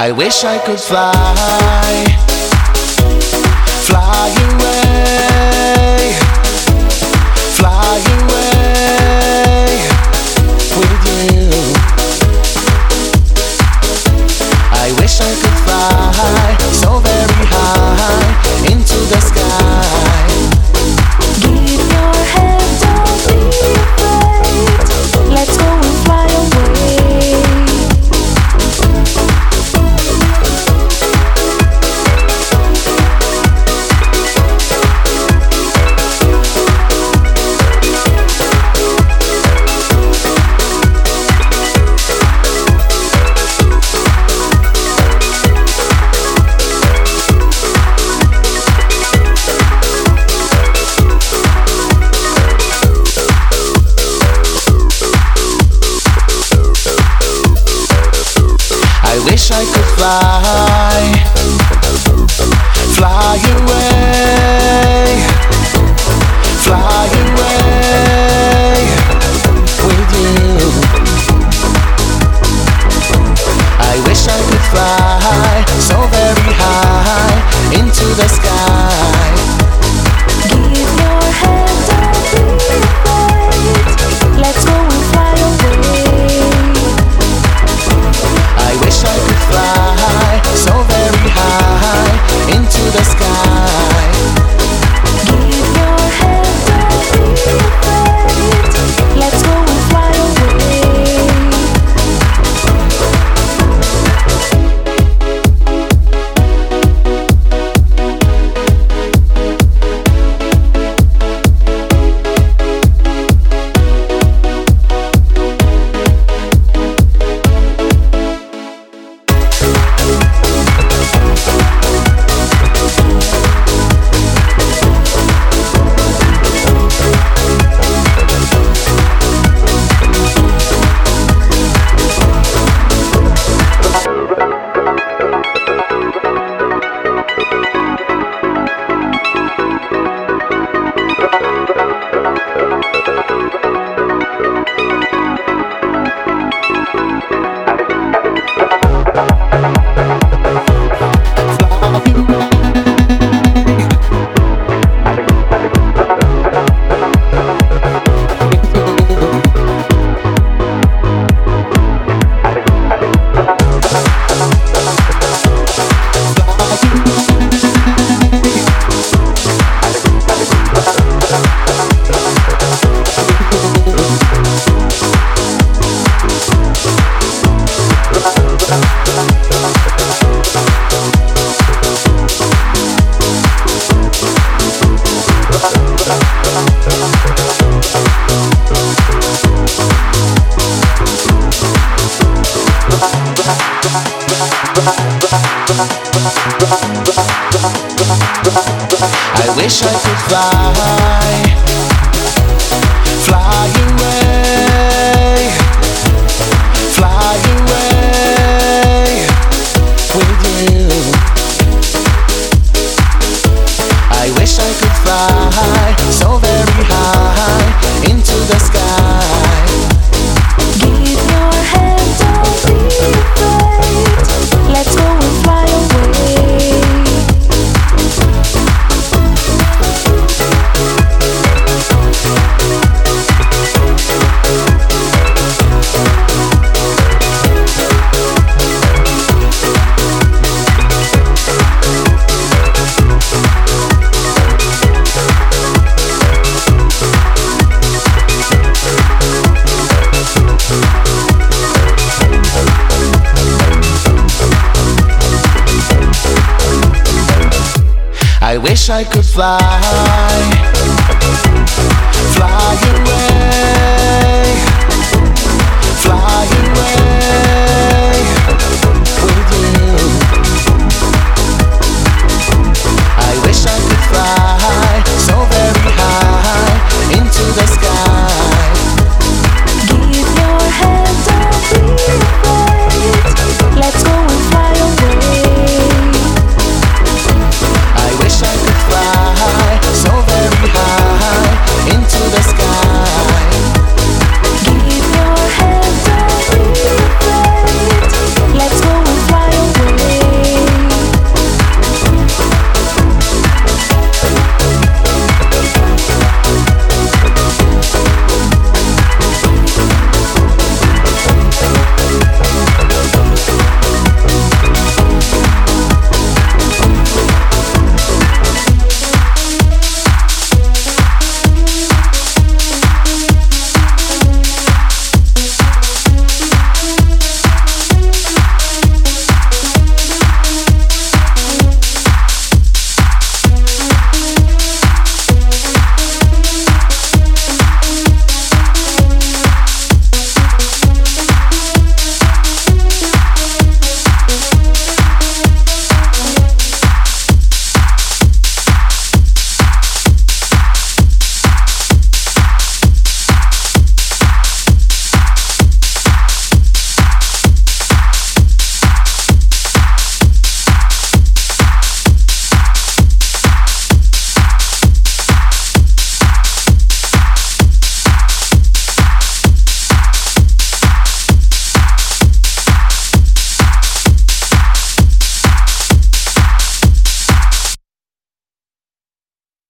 I wish I could fly. to fly, fly away, fly away. wish I could fly, fly away, fly away with you. I wish I could fly. I wish I could fly.